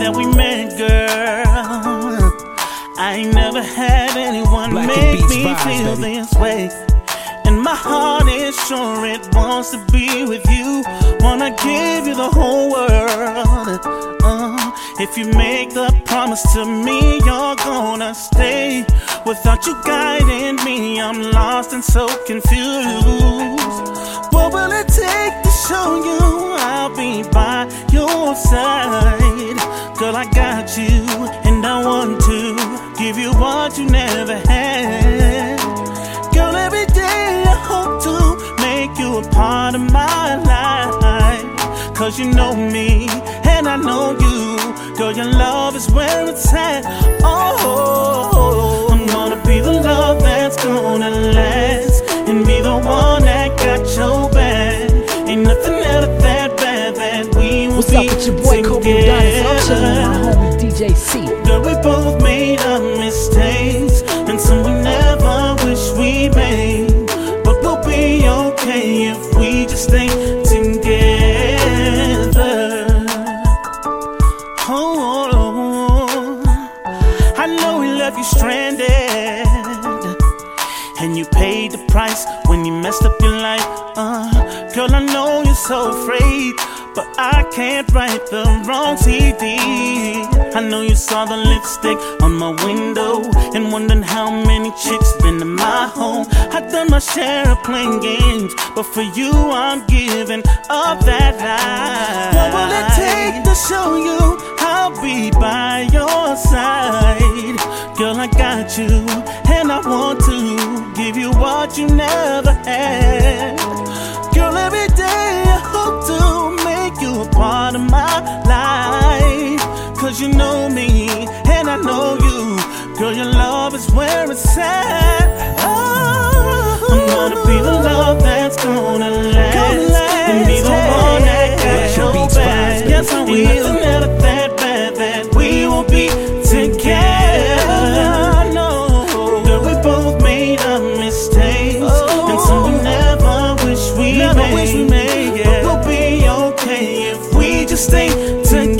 that we met, girl. I never had anyone Black make me vibes, feel baby. this way. And my heart is sure it wants to be with you. Wanna give you the whole world. Uh, if you make the promise to me, you're gonna stay. Without you guiding me, I'm lost and so confused. What will it take to show you I'll be by your side? Girl, I got you, and I want to give you what you never had. Girl, every day I hope to make you a part of my life. Cause you know me, and I know you. Girl, your love is where it's at. Oh, What's up with your boy Kobe Adonis? I'm chilling with my homie DJ C. Girl, we both made our mistakes, and some we never wish we made. But we'll be okay if we just stay together. Oh, I know we left you stranded, and you paid the price when you messed up your life. Uh, girl, I know you're so afraid, but I can't right the wrong CD. I know you saw the lipstick on my window and wondering how many chicks been in my home. I've done my share of playing games, but for you, I'm giving up that life. What will it take to show you I'll be by your side? Girl, I got you, and I want to give you what you never had. Girl, your love is where it's at. Oh, I'm gonna be the love that's gonna last. And be the one that got your back. Yes, I will. Nothing ever that bad that we won't be together. No, girl, we both made our mistakes, and some we never wish we made. Wish we made yeah. But we'll be okay if we just stay together.